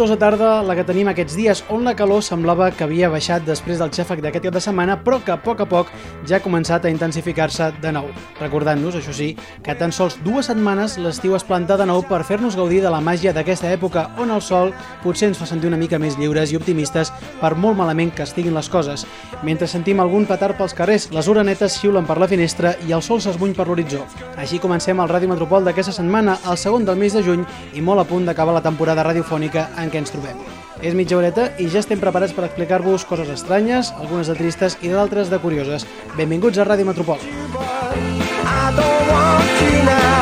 Sortosa tarda la que tenim aquests dies on la calor semblava que havia baixat després del xàfec d'aquest cap de setmana però que a poc a poc ja ha començat a intensificar-se de nou. Recordant-nos, això sí, que tan sols dues setmanes l'estiu es planta de nou per fer-nos gaudir de la màgia d'aquesta època on el sol potser ens fa sentir una mica més lliures i optimistes per molt malament que estiguin les coses. Mentre sentim algun petard pels carrers, les uranetes xiulen per la finestra i el sol s'esbuny per l'horitzó. Així comencem el Ràdio Metropol d'aquesta setmana, el segon del mes de juny i molt a punt d'acabar la temporada radiofònica què ens trobem. És mitja horeta i ja estem preparats per explicar-vos coses estranyes, algunes de tristes i d'altres de curioses. Benvinguts a Ràdio Metropol. I don't want you now.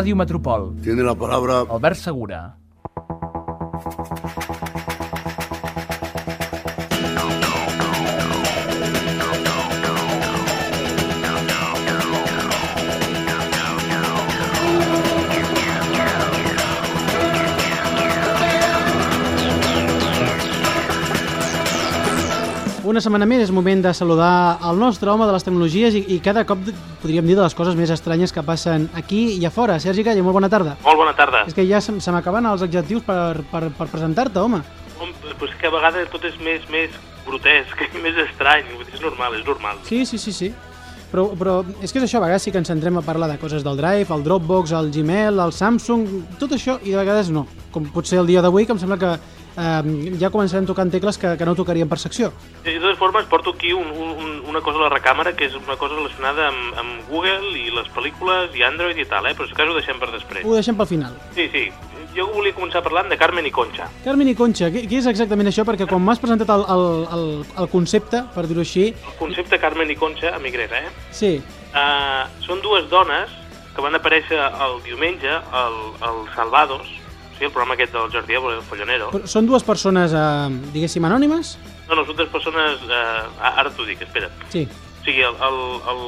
Ràdio Metropol. Tiene la palabra Albert Segura. Una setmana més és moment de saludar el nostre home de les tecnologies i, i cada cop podríem dir de les coses més estranyes que passen aquí i a fora. Sergi Calle, molt bona tarda. Molt bona tarda. És que ja se, se m'acaben els adjectius per, per, per presentar-te, home. Home, Pues que a vegades tot és més, més grotesc, més estrany. És normal, és normal. Sí, sí, sí, sí. Però, però és que és això, a vegades sí que ens centrem a parlar de coses del Drive, el Dropbox, el Gmail, el Samsung, tot això, i de vegades no. Com potser el dia d'avui, que em sembla que eh, ja començarem tocant tecles que, que no tocaríem per secció. De totes formes, porto aquí un, un, una cosa a la recàmera que és una cosa relacionada amb, amb Google i les pel·lícules i Android i tal, eh? però si cas ho deixem per després. Ho deixem pel final. Sí, sí. Jo volia començar parlant de Carmen i Concha. Carmen i Concha, què, què és exactament això? Perquè quan m'has presentat el, el, el, el concepte, per dir-ho així, El concepte Carmen i Concha, a Migrera, eh? sí, Uh, són dues dones que van aparèixer el diumenge al, al Salvados, sigui, el programa aquest del Jordi Évole, el Follonero. però són dues persones, eh, diguéssim, anònimes? No, no, són dues persones... Uh, ara t'ho dic, espera't. Sí. O sigui, el, el, el,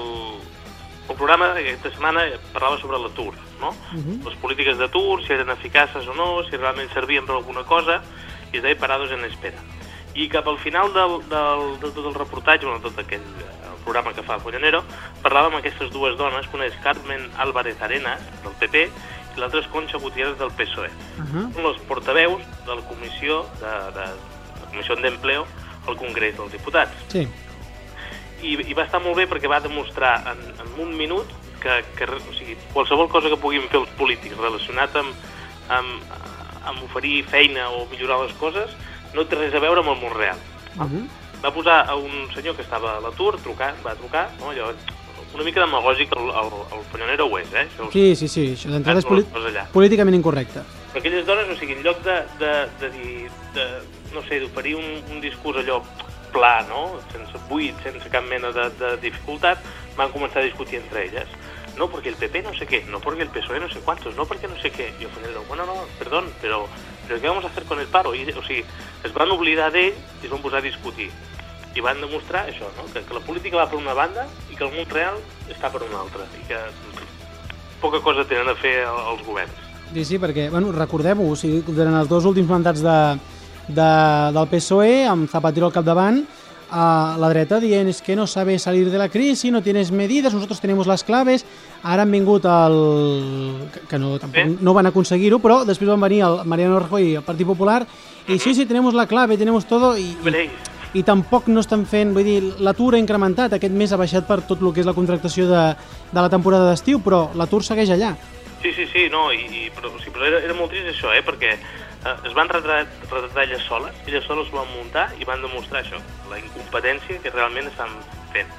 el programa aquesta setmana parlava sobre l'atur, no? Mhm. Les polítiques d'atur, si eren eficaces o no, si realment servien per alguna cosa, i es deia Parados en Espera. I cap al final del, del, de tot el reportatge, bueno, tot aquell eh, el programa que fa Follonero, parlava amb aquestes dues dones, una és Carmen Álvarez Arenas, del PP, i l'altra és Concha Gutiérrez, del PSOE. Uh -huh. Són els portaveus de la comissió de, de, la comissió d'empleo al Congrés dels Diputats Sí. i, i va estar molt bé perquè va demostrar en, en un minut que, que o sigui, qualsevol cosa que puguin fer els polítics relacionat amb, amb, amb oferir feina o millorar les coses no té res a veure amb el món real. Uh -huh. Va posar a un senyor que estava a l'atur, trucant, va trucar, no, allò, una mica demagògic, el, el, el Follonero ho és, eh? Això, Sí, sí, sí, això d'entrada és poli Vas allà. políticament incorrecte. Però aquelles dones, o sigui, en lloc de, de, de dir, de, no sé, d'oferir un, un discurs allò pla, no?, sense buit, sense cap mena de, de dificultat, van començar a discutir entre elles. No, porque el PP no sé qué, no porque el PSOE no sé cuántos, no porque no sé qué. Y el Fonero, bueno, no, perdón, pero, pero ¿qué vamos a hacer con el paro? I, o sigui, es van oblidar d'ell i es van posar a discutir. I van demostrar això, no? que, que la política va per una banda i que el món real està per una altra. I que poca cosa tenen a fer el- els governs. Sí, sí, perquè, bueno, recordem-ho, o sigui, durant els dos últims mandats de, de, del PSOE, amb Zapatero al capdavant, a la dreta dient es que no sabe salir de la crisi, no tienes medidas, nosotros tenemos las claves, ara han vingut el... que- no, tampoc, no van aconseguir-ho, però després van venir el Mariano Rajoy i el Partit Popular, i sí, sí, tenemos la clave, tenemos todo, i, i. i tampoc no estan fent, vull dir, l'atur ha incrementat, aquest mes ha baixat per tot el que és la contractació de, de la temporada d'estiu, però l'atur segueix allà. Sí, sí, sí, no, i, i però, sí, però era, era molt trist això, eh, perquè eh, es van retratar, retratar elles soles, elles soles ho van muntar i van demostrar això, la incompetència que realment estan fent.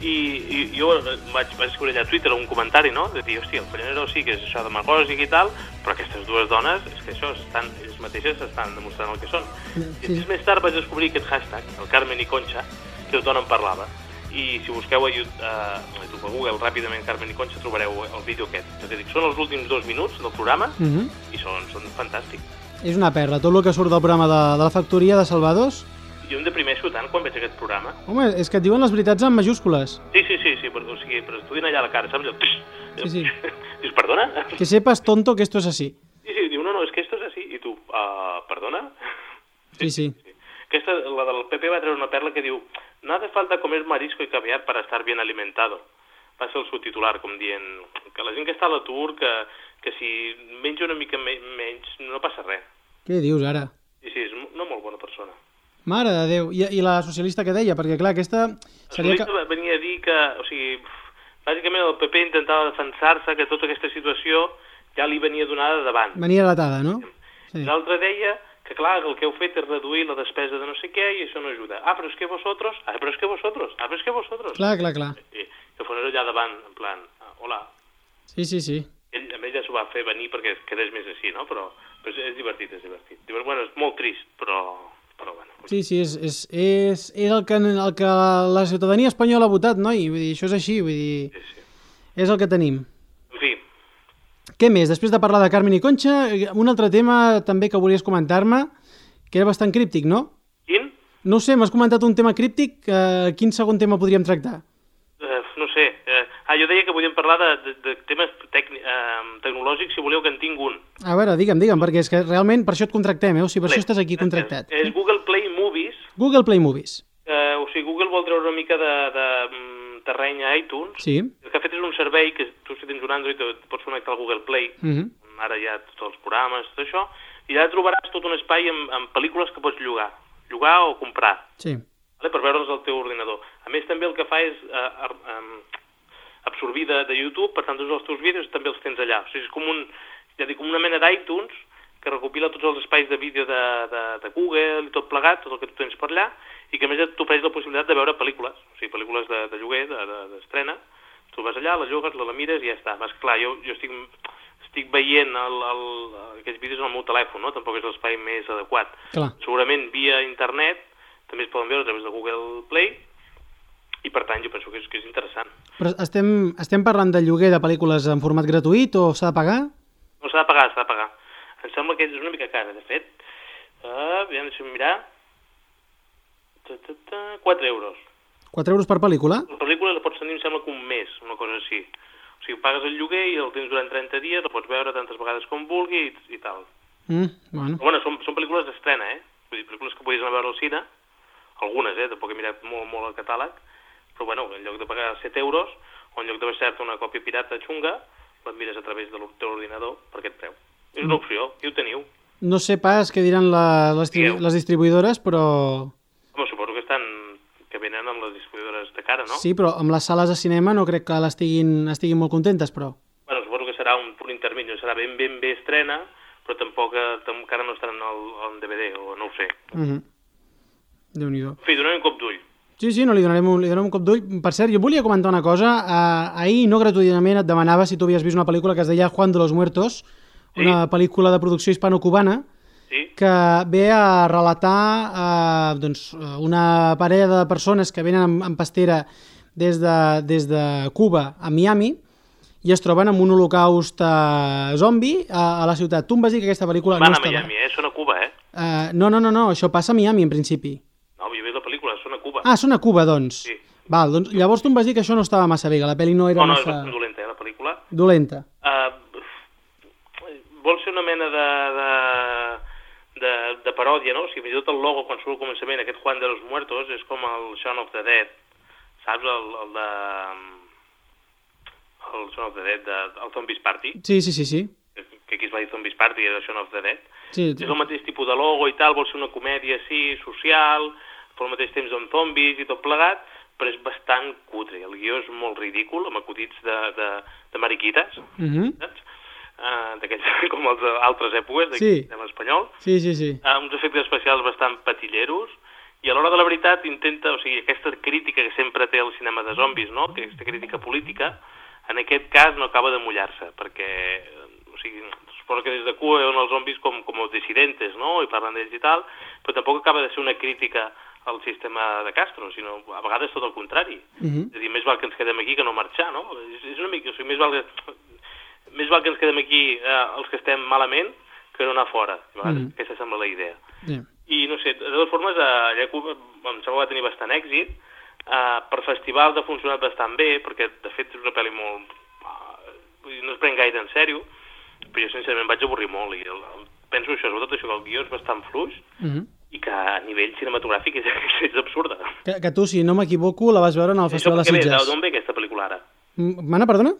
I, i jo vaig, vaig escriure allà a Twitter un comentari, no?, de dir, hòstia, el Fallanero sí que és això demagògic i tal, però aquestes dues dones, és que això, estan, elles mateixes estan demostrant el que són. Sí. I després més tard vaig descobrir aquest hashtag, el Carmen i Concha, que tothom en parlava. I si busqueu a YouTube, a, a YouTube, a Google, ràpidament Carmen i Concha, trobareu el vídeo aquest. És a dir, són els últims dos minuts del programa Uh -huh. i són, són fantàstics. És una perla, tot el que surt del programa de, de la factoria de Salvados. Jo em deprimeixo tant quan veig aquest programa. Home, és que et diuen les veritats en majúscules. Sí, sí, sí, sí però, o sigui, però estudien allà a la cara, saps? El... Sí, sí. Dius, perdona? Que sepas, tonto, que esto es así. Sí, sí, diu, no, no, és que esto es así. I tu, uh, perdona? Sí, sí. Aquesta, la del PP va treure una perla que diu no hace falta comer marisco y caviar para estar bien alimentado. Va ser el subtitular, com dient que la gent que està a l'atur, que, que si menja una mica me menys, no passa res. Què dius ara? I sí, és una molt bona persona. Mare de Déu. I, I la socialista que deia? Perquè, clar, aquesta seria... Seria que... venia a dir que, o sigui, bàsicament el PP intentava defensar-se que tota aquesta situació ja li venia donada davant. Venia relatada, no? Sí. L'altre deia que clar, el que heu fet és reduir la despesa de no sé què i això no ajuda. Ah, però és que vosotros, ah, però és que vosotros, ah, però és que vosotros. Clar, clar, clar. I que fos allà davant, en plan, ah, hola. Sí, sí, sí. Ell, amb ell ja s'ho va fer venir perquè quedés més així, no? Però, però és, és divertit, és divertit. Divert, bueno, és molt trist, però, però bueno. Sí, sí, és, és, és, és el, que, el que la ciutadania espanyola ha votat, no? I vull dir, això és així, vull dir, Sí, sí. és el que tenim. En fi, Què més? Després de parlar de Carmen i Concha, un altre tema també que volies comentar-me, que era bastant críptic, no? quin? No sé, m'has comentat un tema críptic, eh, quin segon tema podríem tractar? Eh. Eh, ah, jo deia que podíem parlar de, de, de temes eh, tecnològics, si voleu que en tinc un. A veure, digue'm, digue'm, perquè és que realment per això et contractem, eh? O sigui, per això estàs aquí contractat. És Google Play Movies. Google Play Movies. Eh, o sigui, Google vol treure una mica de, de mm, terreny a iTunes. Sí. El que ha fet és un servei que tu si tens un Android et pots connectar al Google Play, Mm -hmm. ara hi ha tots els programes, tot això, i allà trobaràs tot un espai amb, amb pel·lícules que pots llogar, llogar o comprar, Sí. vale? per veure'ls al teu ordinador. A més, també el que fa és eh, em, absorbir de, de YouTube, per tant, tots els teus vídeos també els tens allà. O sigui, és com, un, ja dic, com una mena d'iTunes que recopila tots els espais de vídeo de, de, de Google i tot plegat, tot el que tu tens per allà, i que a més t'ofereix la possibilitat de veure pel·lícules, o sigui, pel·lícules de, de lloguer, d'estrena, de, d'estrena. tu vas allà, la llogues, la, la mires i ja està. Vas, clar, jo, jo estic, estic veient el, el, aquests vídeos en el meu telèfon, no? tampoc és l'espai més adequat. Clar. Segurament via internet també es poden veure a través de Google Play i per tant jo penso que és, que és interessant. Però estem, estem parlant de lloguer de pel·lícules en format gratuït o s'ha de pagar? No s'ha de pagar, s'ha de pagar. Em sembla que és una mica cara, de fet. Uh, aviam, deixa'm mirar. Ta, ta, ta, 4 euros. 4 euros per pel·lícula? La pel·lícula la pots tenir, em sembla que un mes, una cosa així. O sigui, pagues el lloguer i el tens durant 30 dies, la pots veure tantes vegades com vulgui i, i tal. Mm, bueno. Però bueno, són, són pel·lícules d'estrena, eh? Vull dir, pel·lícules que podies anar a veure al cine, algunes, eh? Tampoc he mirat molt, molt el catàleg, però bueno, en lloc de pagar 7 euros, o en lloc de baixar-te una còpia pirata xunga, la mires a través del teu ordinador per aquest preu. És una opció, i ho teniu. No sé pas què diran la, les, les distribuïdores, però... Home, suposo que estan que venen amb les distribuïdores de cara, no? Sí, però amb les sales de cinema no crec que l'estiguin estiguin molt contentes, però... Bueno, suposo que serà un punt intermedi, serà ben ben bé estrena, però tampoc eh, encara no estaran al DVD, o no ho sé. Mm -hmm. Déu-n'hi-do. En fi, donem un cop d'ull. Sí, sí, no, li donarem un, li donarem un cop d'ull. Per cert, jo volia comentar una cosa. Uh, ahir, no gratuïtament, et demanava si tu havies vist una pel·lícula que es deia Juan de los Muertos, Sí. una pel·lícula de producció hispano-cubana, Sí? que ve a relatar eh, doncs, una parella de persones que venen en, en pastera des de, des de Cuba a Miami i es troben amb un holocaust eh, zombi a, a la ciutat. Tu em vas dir que aquesta pel·lícula Van no a estava... Miami, eh? Són a Cuba, eh? Eh, no, no, no, no, això passa a Miami en principi. No, jo he vist la pel·lícula, són a Cuba. Ah, són a Cuba, doncs. Sí. Val, doncs llavors tu em vas dir que això no estava massa bé, que la pel·li no era no, no, és massa bastant dolenta, eh, la pel·lícula. dolenta. Uh, vol ser una mena de, de, de, de paròdia, no? O sigui, fins i tot el logo, quan surt al començament, aquest Juan de los Muertos, és com el Shaun of the Dead, saps? El, el de... El Shaun of the Dead, de, el Zombies Party, Sí, sí, sí, sí. que aquí es va dir Zombies Party, era Shaun of the Dead. sí És el mateix tipus de logo i tal, vol ser una comèdia així, social, però al mateix temps amb zombis i tot plegat, però és bastant cutre. El guió és molt ridícul, amb acudits de, de, de mariquites, uh -huh. saps? uh, d'aquells com els altres èpoques, d'aquí Sí. en espanyol, Sí, sí, sí. uh, uns efectes especials bastant patilleros, i a l'hora de la veritat intenta, o sigui, aquesta crítica que sempre té el cinema de zombis, no?, que aquesta crítica política, en aquest cas no acaba de mullar-se, perquè, eh, o sigui, suposo que des de cua veuen els zombis com, com els dissidentes, no?, i parlen d'ells i tal, però tampoc acaba de ser una crítica al sistema de Castro, sinó a vegades tot el contrari. Mhm. És a dir, més val que ens quedem aquí que no marxar, no? És, és una mica, o sigui, més val que, més val que ens quedem aquí eh, els que estem malament que no anar fora. A vegades Mhm. aquesta sembla la idea. sí. I no sé, de totes formes, eh, allà a Cuba em sembla que va tenir bastant èxit. Eh, per festivals ha funcionat bastant bé, perquè de fet és una pel·li molt... eh, dir, no es pren gaire en sèrio, però jo sincerament vaig avorrir molt i el, el, penso això, sobretot això, que el guió és bastant fluix Mhm. I que a nivell cinematogràfic és, és absurda. Que, que tu, si no m'equivoco, la vas veure en el Això Festival de? Sitges. D'on ve aquesta pel·lícula ara? Mana, perdona?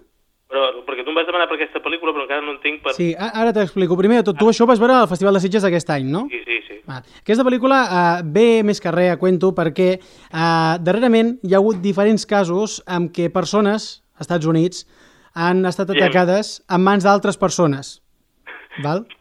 Però, perquè tu em vas demanar per aquesta pel·lícula, però encara no entenc per... Sí, ara t'explico. Primer de tot, tu això ho vas veure al Festival de Sitges d'aquest any, no? sí, sí. sí. Va. Aquesta pel·lícula eh, ve més que res a cuento perquè eh, darrerament hi ha hagut diferents casos en què persones, als Estats Units, han estat atacades en mans d'altres persones. Val?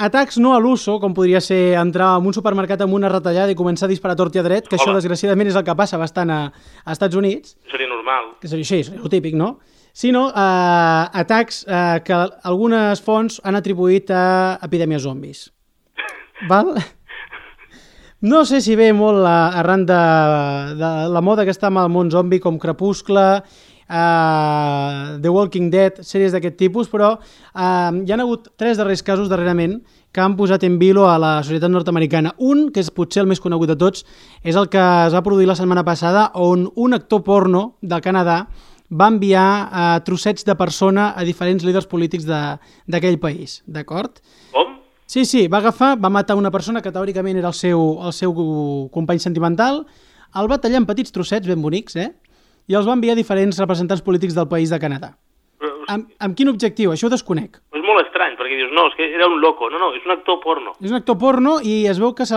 Atacs no a l'uso, com podria ser entrar en un supermercat amb una retallada i començar a disparar tort i a dret, que això Hola. desgraciadament és el que passa bastant a, a Estats Units, Seria normal. que seria així, seria el típic, no? Sinó eh, atacs eh, que algunes fonts han atribuït a epidèmies zombis. Val? No sé si ve molt la, arran de, de la moda que està amb el món zombi com Crepuscle, uh, The Walking Dead, sèries d'aquest tipus, però uh, hi han hagut tres darrers casos darrerament que han posat en vilo a la societat nord-americana. Un, que és potser el més conegut de tots, és el que es va produir la setmana passada, on un actor porno del Canadà va enviar uh, trossets de persona a diferents líders polítics de- d'aquell país, d'acord? Com? Sí, sí, va agafar, va matar una persona que teòricament era el seu, el seu company sentimental, el va tallar en petits trossets ben bonics, eh? I els va enviar diferents representants polítics del país de Canadà. Però, o sigui, Amb, amb quin objectiu? Això ho desconec. és molt estrany, perquè dius, no, és que era un loco. No, no, és un actor porno. És un actor porno i es veu que se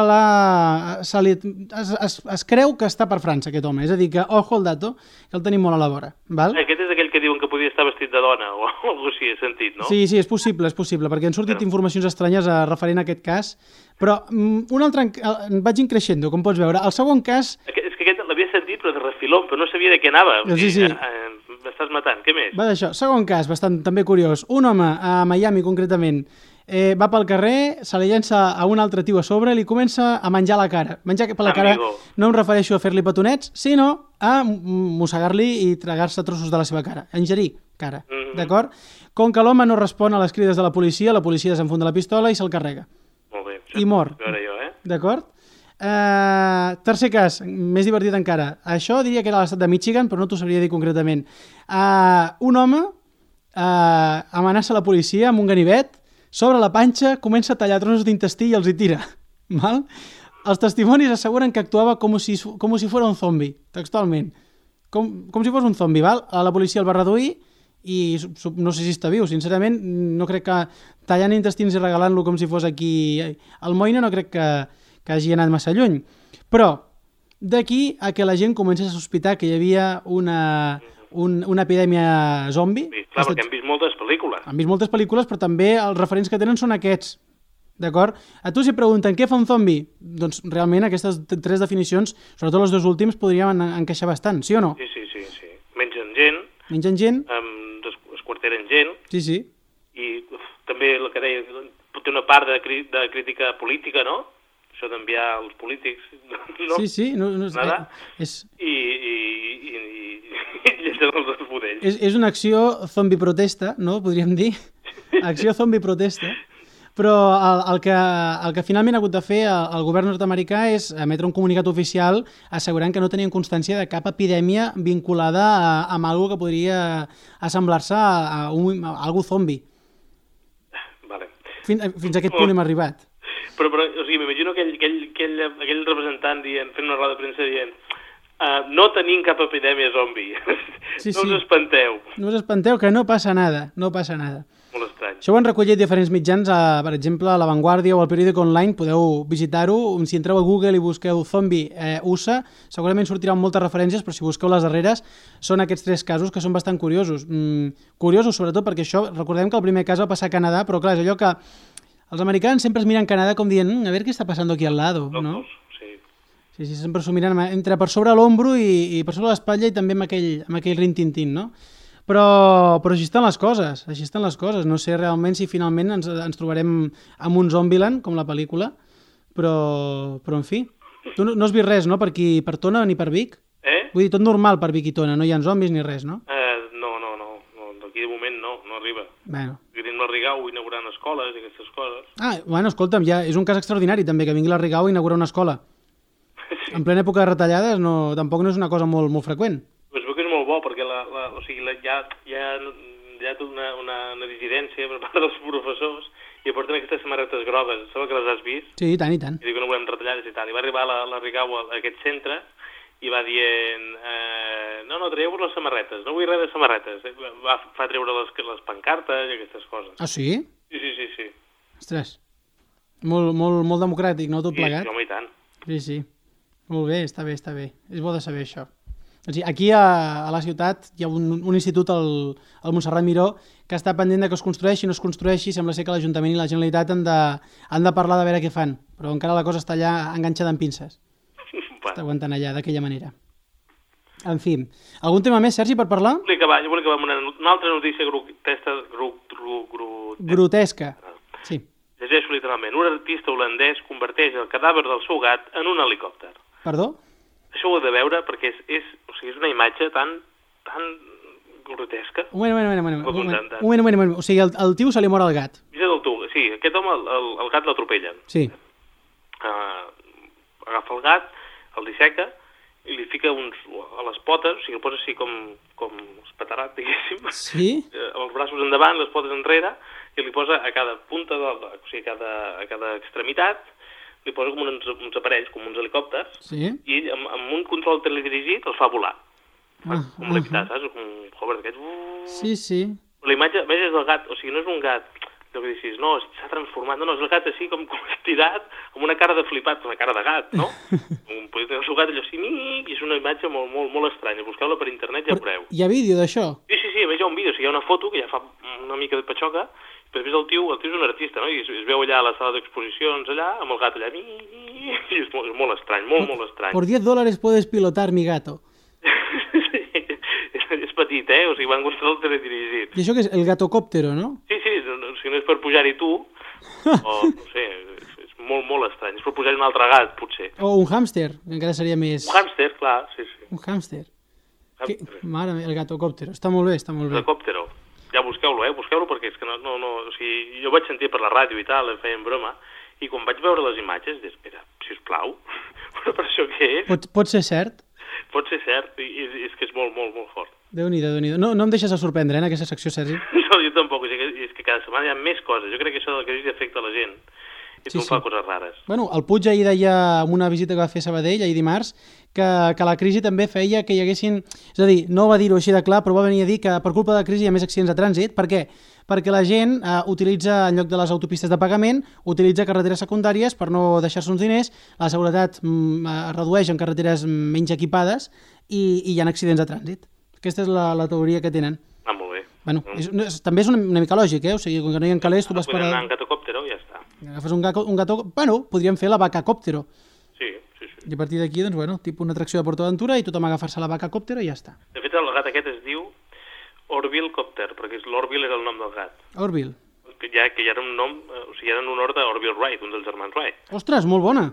se li- Es, es, es creu que està per França, aquest home. És a dir, que, ojo el dato, que el tenim molt a la vora. Val? Aquest és aquell que diuen que podia estar vestit de dona, o alguna cosa així, he sentit, no? Sí, sí, és possible, és possible, perquè han sortit informacions estranyes a referent a aquest cas, però mm, un altre, el- vaig increixendo, com pots veure. El segon cas Aquest- És que aquest l'havia sentit, però de refilón, però no sabia de què anava. Sí, sí. eh, M'estàs matant, què més? Va d'això. Segon cas, bastant també curiós. Un home a Miami, concretament, eh, va pel carrer, se li llença a un altre tio a sobre i li comença a menjar la cara. Menjar per la cara Amigo. no em refereixo a fer-li petonets, sinó a mossegar-li i tragar-se trossos de la seva cara. A ingerir cara, Mhm. d'acord? Com que l'home no respon a les crides de la policia, la policia desenfunda la pistola i se'l carrega. Molt bé. I mor. Jo, eh? D'acord? Uh, tercer cas, més divertit encara. Això diria que era l'estat de Michigan, però no t'ho sabria dir concretament. Uh, un home uh, amenaça la policia amb un ganivet, sobre la panxa, comença a tallar trossos d'intestí i els hi tira. Val? Els testimonis asseguren que actuava com si, com si fos un zombi, textualment. Com, com si fos un zombi, val? La policia el va reduir i no sé si està viu, sincerament no crec que tallant intestins i regalant-lo com si fos aquí al Moina no crec que, que hagi anat massa lluny però d'aquí a que la gent comencés a sospitar que hi havia una, un, una epidèmia zombi Sí, clar, Estat- perquè hem vist moltes pel·lícules. han vist moltes pel·lícules però també els referents que tenen són aquests D'acord? A tu si pregunten què fa un zombi, doncs realment aquestes tres definicions, sobretot els dos últims, podrien en- encaixar bastant, sí o no? Sí, sí, sí, sí. Mengen gent, Mengen gent? um, es, es quarteren gent, Sí, sí. i uf, també el que deia, té una part de, de crítica política, no? Això d'enviar els polítics, no? Sí, sí. No, no, Nada. és, I, i, i, i, i llegeixen els esbudells. és, és una acció zombi protesta, no? Podríem dir. Acció zombi protesta. Però el, el, que, el que finalment ha hagut de fer el, el govern nord-americà és emetre un comunicat oficial assegurant que no tenien constància de cap epidèmia vinculada a, amb algo que podria assemblar-se a, a, un, a algú zombi. Vale. Fins, fins a aquest punt hem arribat. Però, però o sigui, m'imagino aquell, aquell, aquell, aquell representant dient, fent una roda de premsa dient uh, no tenim cap epidèmia zombi. Sí, no sí. us espanteu. No us espanteu, que no passa nada, no passa nada. molt estrany. Això ho han recollit diferents mitjans, a, per exemple, a La Vanguardia o al periòdic online, podeu visitar-ho. Si entreu a Google i busqueu Zombie eh, USA, segurament sortiran moltes referències, però si busqueu les darreres, són aquests tres casos que són bastant curiosos. Mm, curiosos, sobretot, perquè això, recordem que el primer cas va passar a Canadà, però clar, és allò que els americans sempre es miren Canadà com dient "Mm, a veure què està passant aquí al lado, no? Sí. Sí, sí, sempre s'ho miren entre per sobre l'ombro i, i per sobre l'espatlla i també amb aquell, amb aquell rintintín, no? Però, però així estan les coses, així estan les coses. No sé realment si finalment ens, ens trobarem amb un Zombieland, com la pel·lícula, però, però en fi. Tu no, no has vist res, no?, per aquí, per Tona ni per Vic? Eh? Vull dir, tot normal per Vic i Tona, no hi ha zombis ni res, no? eh no, no, no, no. D'aquí de moment no, no arriba. Bueno. Tenim la Rigau inaugurant escoles i aquestes coses. Ah, bueno, escolta'm, ja és un cas extraordinari també que vingui la Rigau a inaugurar una escola. Sí. En plena època de retallades no, tampoc no és una cosa molt, molt freqüent. Pues veu que és molt bo, perquè la, la, o sigui, la, ha, hi ha tota una, una, una dissidència per part dels professors i porten aquestes samarretes grogues. Sembla que les has vist? Sí, i tant, i tant. I diu que no volem retallades i tal. I va arribar la, la Rigau a aquest centre i va dient eh, no, no, traieu-vos les samarretes, no vull res de samarretes. Eh, Va, fa treure les, les pancartes i aquestes coses. Ah, sí? Sí, sí, sí, sí. Ostres. Molt, molt, molt democràtic, no? Tot plegat. home, i tant. Sí, sí. Molt bé, està bé, està bé. És bo de saber això. Sí, aquí a, a la ciutat hi ha un, un institut, el, el Montserrat Miró, que està pendent de que es construeixi, no es construeixi, sembla ser que l'Ajuntament i la Generalitat han de, han de parlar de veure què fan, però encara la cosa està allà enganxada en pinces. Està aguantant allà d'aquella manera. En fi, algun tema més, Sergi, per parlar? volia acabar, jo volia acabar amb una, una altra notícia grotesta, gru, gru, gru, Grotesca. Sí. Llegeixo literalment. Un artista holandès converteix el cadàver del seu gat en un helicòpter. Perdó? Això ho heu de veure perquè és, és, o sigui, és una imatge tan, tan grotesca. Un moment, un moment, un moment, un moment, un moment, un moment, un moment. O sigui, el, el tio se li mor el gat. Mira del tu, sí, aquest home, el, el, el gat l'atropellen. Sí. Uh, agafa el gat, el disseca i li fica uns, a les potes, o sigui, el posa així com, com espaterrat, diguéssim, Sí? eh, amb els braços endavant, les potes enrere, i li posa a cada punta, de, la- o sigui, a cada, a cada extremitat, li posa com uns, uns aparells, com uns helicòpters, Sí? i ell, amb, amb un control teledirigit, els fa volar. Fa Ah, com l'evitar, saps? Com un hover d'aquests. Uh, Sí, sí. La imatge, a més, és el gat, o sigui, no és un gat, allò que dicis, no, s'ha transformat, no, no, és el gat així com, com estirat, amb una cara de flipat, una cara de gat, no? un, tenir el seu gat allò així, mic, i és una imatge molt, molt, molt estranya. Busqueu-la per internet i ja veureu. Hi ha vídeo d'això? Sí, sí, sí, a més hi ha un vídeo, o sigui, hi ha una foto que ja fa una mica de patxoca, però després el tio, el tio és un artista, no? I es, es veu allà a la sala d'exposicions, allà, amb el gat allà, mi, mi, i és molt, és molt estrany, molt, molt estrany. Por 10 dólares puedes pilotar mi gato. sí, és, és petit, eh? O sigui, van controlar el teledirigit. I això que és el gatocòptero, no? Sí, si no és per pujar-hi tu, o no sé, és, és molt, molt estrany. És per pujar-hi un altre gat, potser. O un hàmster, encara seria més... Un hàmster, clar, sí, sí. Un hàmster. Que... Mare meva, el gatocòptero. Està molt bé, està molt bé. Helicòptero. Ja busqueu-lo, eh? Busqueu-lo perquè és que no, no, no... O sigui, jo vaig sentir per la ràdio i tal, feien broma, i quan vaig veure les imatges, dius, espera, sisplau, però per això què és? Pot, pot ser cert? Pot ser cert, i, i és que és molt, molt, molt fort. Déu nhi déu no, no em deixes de sorprendre, eh, en aquesta secció, Sergi. No, jo tampoc, o sigui, és que cada setmana hi ha més coses. Jo crec que això de la crisi afecta la gent, i Sí, sí, sí. fa coses rares. Bueno, el Puig ahir deia en una visita que va fer a Sabadell, ahir dimarts, que, que la crisi també feia que hi haguessin... És a dir, no va dir-ho així de clar, però va venir a dir que per culpa de la crisi hi ha més accidents de trànsit. Per què? Perquè la gent eh, utilitza, en lloc de les autopistes de pagament, utilitza carreteres secundàries per no deixar-se uns diners, la seguretat mm, es redueix en carreteres menys equipades i, i hi ha accidents de trànsit. Aquesta és la, la teoria que tenen. Ah, molt bé. Bueno, és, no, és, també és una, una mica lògic, eh? O sigui, com que no hi ha calés, tu vas per... Podem anar en gatocòptero i ja està. Agafes un, gato, un gato... Bueno, podríem fer la vacacòptero. Sí, sí, sí. I a partir d'aquí, doncs, bueno, tipus una atracció de PortAventura i tothom agafar-se la vacacòptero i ja està. De fet, el gat aquest es diu Orville Copter, perquè és- l'Orville és el nom del gat. Orville. Que ja, que ja era un nom, eh, o sigui, era en honor d'Orville Wright, un dels germans Wright. Ostres, molt bona.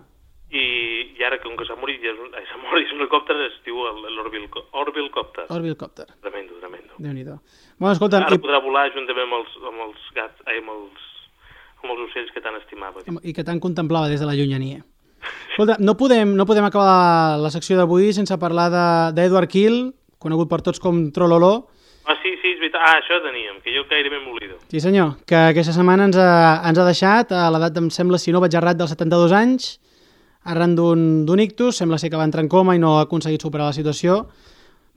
I, i ara, com que s'ha morit, ja és un, s'ha morit, és un helicòpter, es diu. Orville Copter. Tremendo, tremendo. Déu-n'hi-do. Bueno, escolta, Ara i, podrà volar juntament amb els, amb els gats, ai, amb els, amb els ocells que tant estimava. i que tant contemplava des de la llunyania. Escolta, no podem, no podem acabar la secció d'avui sense parlar de- d'Edward Kill, conegut per tots com Trololó. Ah, sí, sí, és veritat. Ah, això teníem, que jo gairebé m'oblido. Sí, senyor, que aquesta setmana ens ha, ens ha deixat a l'edat, em sembla, si no vaig errat, dels 72 anys, arran d'un ictus, sembla ser que va entrar en coma i no ha aconseguit superar la situació.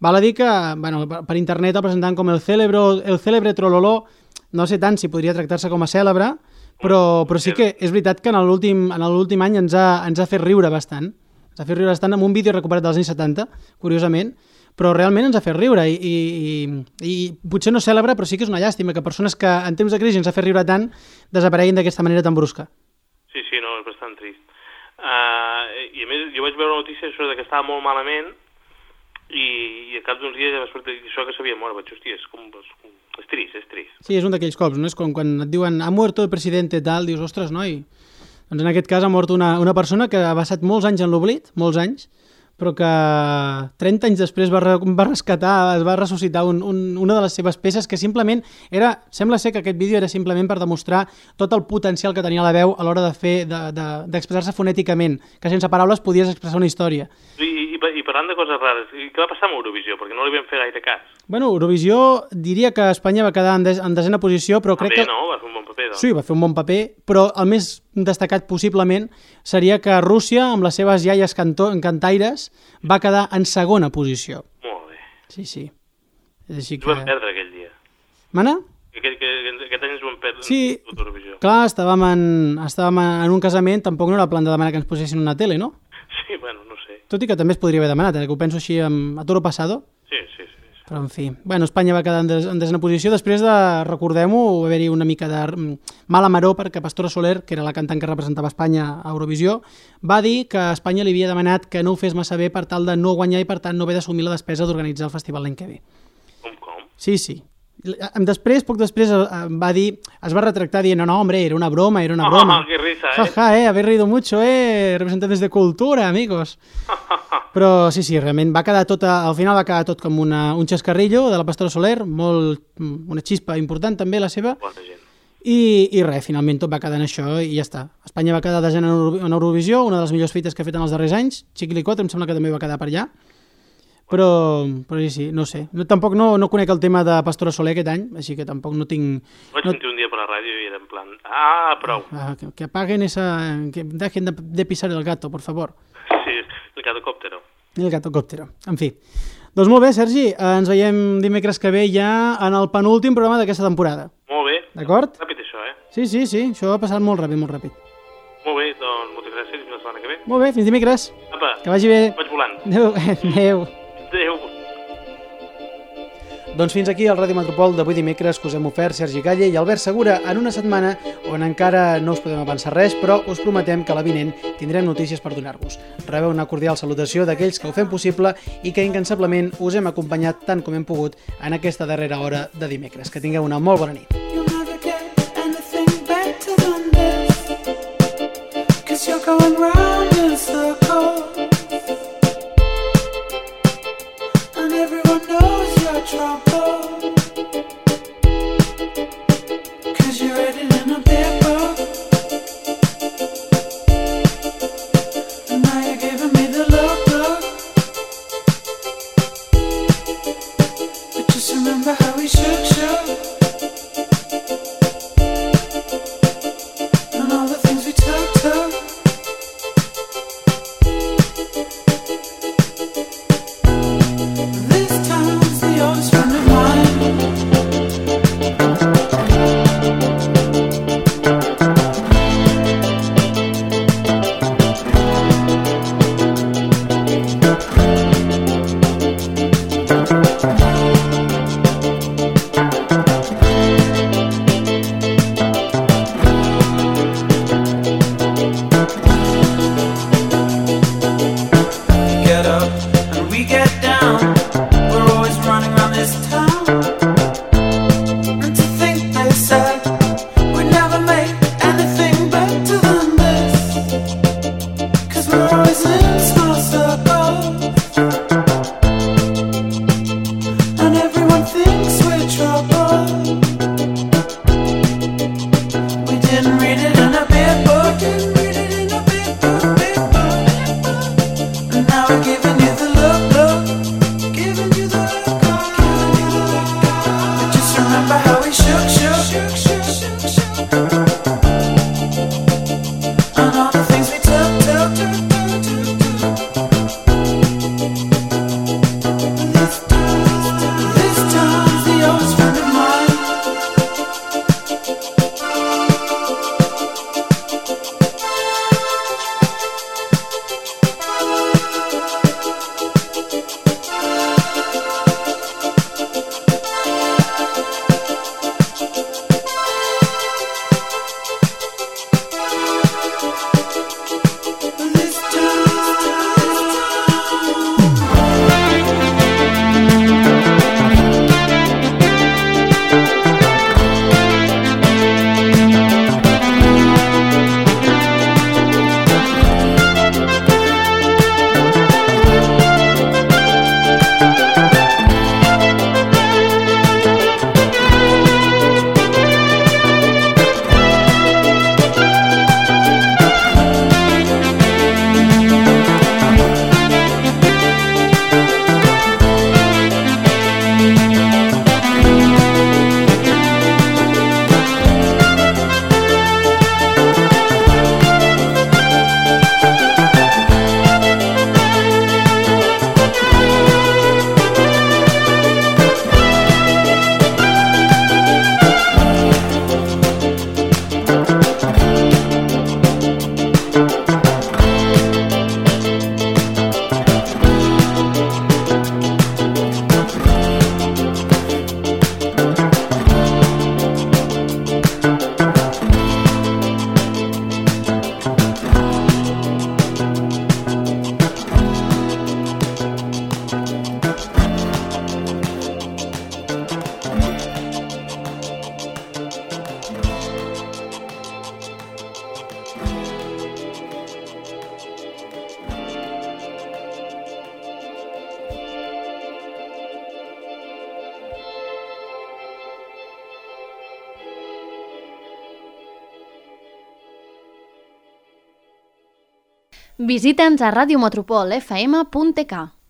Val a dir que, bueno, per, internet el presentaven com el cèlebre, el cèlebre Trololó, no sé tant si podria tractar-se com a cèlebre, però, però sí que és veritat que en l'últim any ens ha, ens ha fet riure bastant. Ens ha fet riure bastant amb un vídeo recuperat dels anys 70, curiosament, però realment ens ha fet riure i, i, i, i potser no cèlebre, però sí que és una llàstima que persones que en temps de crisi ens ha fet riure tant desapareguin d'aquesta manera tan brusca. Sí, sí, no, és bastant trist. Uh, I a més, jo vaig veure això de que estava molt malament i, i al cap d'uns dies ja va sortir això que s'havia mort. Vaig, hòstia, és, com, és, és trist, és trist. Sí, és un d'aquells cops, no? És com quan et diuen ha muerto el presidente tal, dius, ostres, noi. Doncs en aquest cas ha mort una, una persona que ha passat molts anys en l'oblit, molts anys, però que 30 anys després va, va rescatar, es va ressuscitar un, un, una de les seves peces que simplement era, sembla ser que aquest vídeo era simplement per demostrar tot el potencial que tenia la veu a l'hora de fer, d'expressar-se de, de, fonèticament, que sense paraules podies expressar una història. I, i, i parlant de coses rares, i què va passar amb Eurovisió? Perquè no li vam fer gaire cas. Bueno, Eurovisió diria que Espanya va quedar en, des, en desena posició, però crec Bé, que... no? Va fer un bon paper, doncs. Sí, va fer un bon paper, però el més destacat possiblement seria que Rússia, amb les seves iaies canto, cantaires, va quedar en segona posició. Molt bé. Sí, sí. És així que... vam perdre aquell dia. Mana? Aquest, que, aquest any ens vam perdre Sí. Eurovisió. Clar, estàvem en, estàvem en un casament, tampoc no era plan de demanar que ens posessin una tele, no? Sí, bueno, no sé. Tot i que també es podria haver demanat, eh, que ho penso així amb, a toro passado, Sí, sí, sí. sí. però en fi. Bueno, Espanya va quedar en, des, en desena posició, després de, recordem-ho, va haver-hi una mica de mm, mala maró perquè Pastora Soler, que era la cantant que representava Espanya a Eurovisió, va dir que Espanya li havia demanat que no ho fes massa bé per tal de no guanyar i per tant no haver d'assumir la despesa d'organitzar el festival l'any que ve. Com, com? Sí, sí. Després, poc després, eh, em va dir, es va retractar dient, no, no, hombre, era una broma, era una broma. Ah, qué risa, Ja, eh? ja, eh, habéis reído mucho, eh, representantes de cultura, amigos. Però sí, sí, realment va quedar tot, al final va quedar tot com una, un xascarrillo de la Pastora Soler, molt, una xispa important també la seva, Bona gent. i, i res, finalment tot va quedar en això i ja està. Espanya va quedar desena en Euro- en Eurovisió, una de les millors fites que ha fet en els darrers anys, Chiquilicot em sembla que també va quedar per allà, però, però sí, sí, no sé. No, tampoc no, no conec el tema de Pastora Soler aquest any, així que tampoc no tinc... Vaig No- sentir un dia per la ràdio i era en plan, ah, prou. Ah, que, que apaguen esa... que dejen de, de pisar el gato, por favor. Sí, el catocòptero. El gatocòptero. En fi. Doncs molt bé, Sergi, ens veiem dimecres que ve ja en el penúltim programa d'aquesta temporada. Molt bé. D'acord? Ràpid això, eh? Sí, sí, sí, això ha passat molt ràpid, molt ràpid. Molt bé, doncs moltes gràcies i fins la setmana que ve. Molt bé, fins dimecres. Apa, Que vagi bé. vaig volant. Adéu. Adéu. Adéu. Doncs fins aquí el Ràdio Metropol d'avui dimecres que us hem ofert Sergi Calle i Albert Segura en una setmana on encara no us podem avançar res, però us prometem que la vinent tindrem notícies per donar-vos. Rebeu una cordial salutació d'aquells que ho fem possible i que incansablement us hem acompanyat tant com hem pogut en aquesta darrera hora de dimecres. Que tingueu una molt bona nit. Visita'ns a radiometropolfm.tk.